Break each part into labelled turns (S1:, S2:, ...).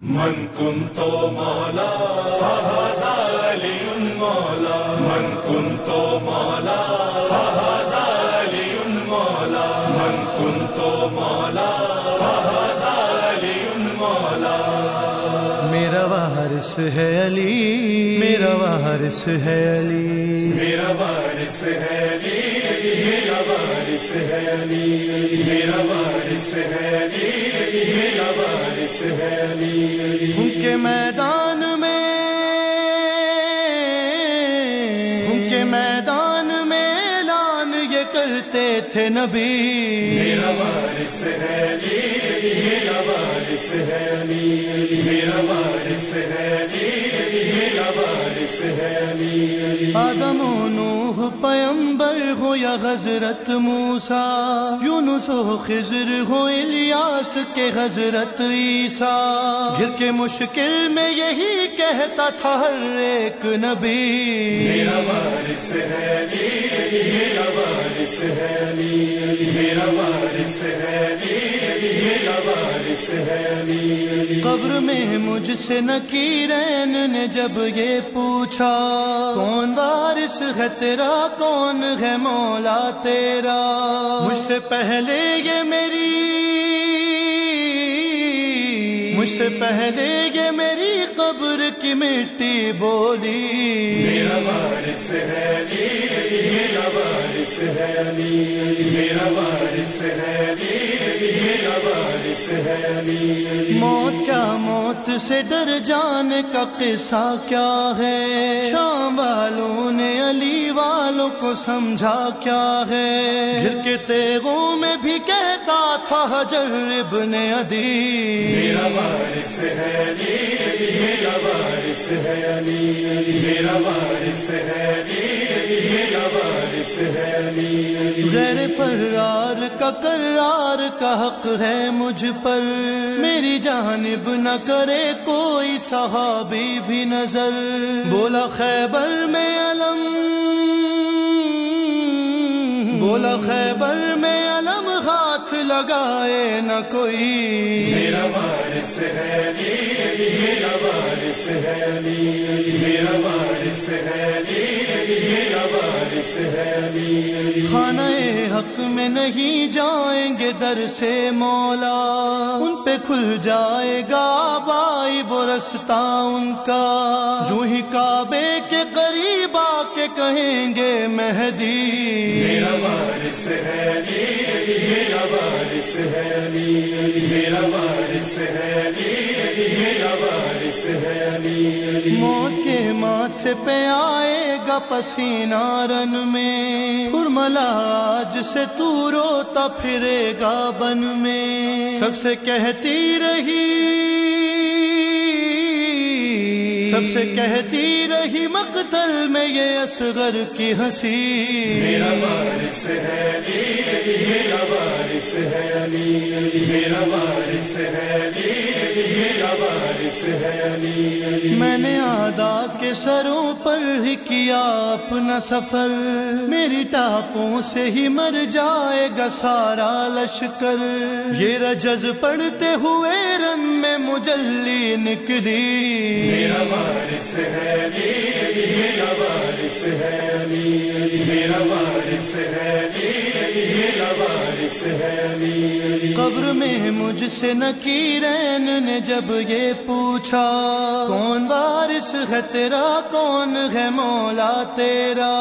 S1: من کن تو مولا فہذالی مولا۔ من کن تو مولا فہذالی مولا۔ من کن تو مولا فہذالی مولا۔
S2: میرا وارث ہے علی۔ میرا وارث ہے علی۔
S1: میرا وارث ہے علی۔ میرا وارث ہے علی۔ میرا وارث ہے علی۔ میرا وارث ہے علی
S2: ان کے میدان میں ان کے میدان میں اعلان یہ کرتے تھے نبی
S1: میرا وارث ہے علی میرا وارث ہے علی میرا وارث ہے علی میرا وارث ہے علی
S2: آدم و نوح پیمبر ہو یا حضرت موسا یونس و خضر ہو الیاس کے حضرت عیسیٰ۔ گر کے مشکل میں یہی کہتا تھا ہر ایک نبی۔
S1: میرا وارث ہے علی میرا وارث ہے علی میرا وارث ہے علی میرا وارث ہے علی
S2: قبر میں مجھ سے نکیرین نے جب یہ پوچھا کون وارث ہے تیرا؟ کون ہے مولا تیرا؟ مجھ سے پہلے یہ میری مجھ سے پہلے یہ میری قبر کی مٹی بولی۔
S1: میرا وارث ہے علی میرا وارث ہے علی میرا وارث ہے علی میرا وارث ہے علی۔
S2: موت کیا موت موت سے ڈر جانے کا قصہ کیا ہے؟ شام والوں نے علی والوں کو سمجھا کیا ہے؟ گھر کے تیغوں میں بھی کہتا تھا حجر ابن عدی۔
S1: میرا وارث ہے علی، میرا وارث ہے علی، میرا وارث ہے علی، میرا وارث ہے علی
S2: غیر فرار کا کرار کا حق ہے مجھ پر۔ میری جانب نہ کرے کوئی صحابی بھی نظر۔ بولا خیبر میں علم۔ بولا خیبر میں علم۔ ہاتھ لگائے نہ کوئی۔
S1: میرا وارث ہے علی میرا وارث ہے علی میرا وارث ہے علی میرا وارث ہے علی
S2: خانہ حق میں نہیں جائیں گے در سے مولا۔ ان پہ کھل جائے گا بائی وہ رستہ ان کا۔ جو ہی کعبے کے قریب آ کے کہیں گے مہدی۔
S1: میرا وارث ہے علی میرا وارث ہے علی میرا وارث ہے علی میرا وارث ہے علی
S2: موت کے ماتھے پہ آئے گا پسینہ رن میں۔ فرملا آج سے تو روتا پھرے گا بن میں۔ سب سے کہتی رہی سب سے کہتی رہی مقتل میں یہ اصغر کی ہنسی۔
S1: میرا وارث ہے علی میرا وارث ہے علی میرا وارث ہے علی میرا وارث ہے علی
S2: میں نے آدا کے سروں پر ہی کیا اپنا سفر۔ میری ٹاپوں سے ہی مر جائے گا سارا لشکر۔ یہ رجز پڑھتے ہوئے رن میں مجلی نکلی۔
S1: میرا وارث ہے علی میرا وارث ہے علی میرا وارث ہے علی میرا وارث ہے علی
S2: قبر میں مجھ سے نکیرین نے جب یہ پوچھا، کون وارث ہے تیرا، کون ہے مولا تیرا؟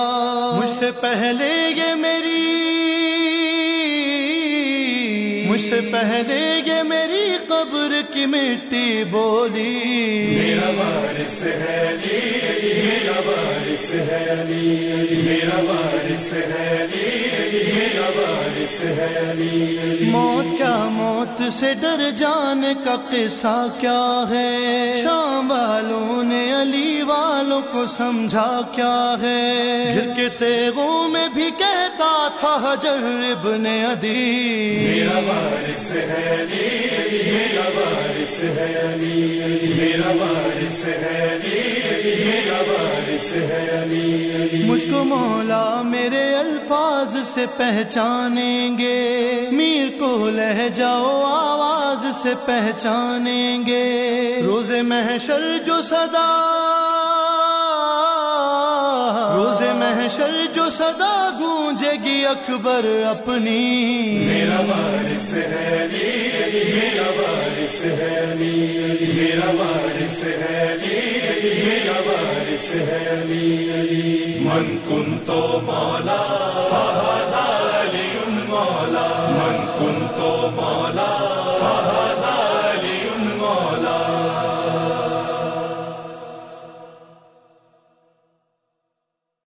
S2: مجھ سے پہلے یہ میری مجھ سے پہلے یہ میری قبر کی مٹی بولی۔
S1: میرا وارث ہے علی میرا وارث ہے علی میرا وارث ہے علی میرا وارث ہے علی
S2: موت کیا موت سے ڈر جانے کا قصہ کیا ہے؟ شام والوں نے علی والوں کو سمجھا کیا ہے۔ گھر کے تیغوں میں بھی کہتا تھا حجر ابن عدی
S1: میرا وارث ہے علی میرا وارث ہے علی میرا وارث ہے علی میرا وارث ہے علی
S2: مجھ کو مولا میرے الفاظ سے پہچانیں گے۔ میر کو لہ جاؤ آواز سے پہچانیں گے۔ رو محشر جو صدا محشر جو صدا گونجے گی اکبر اپنی۔
S1: میرا وارث ہے علی میرا وارث ہے علی میرا وارث ہے علی میرا وارث ہے علی من کن تو مولا، فہذا علی مولا من کن تو مولا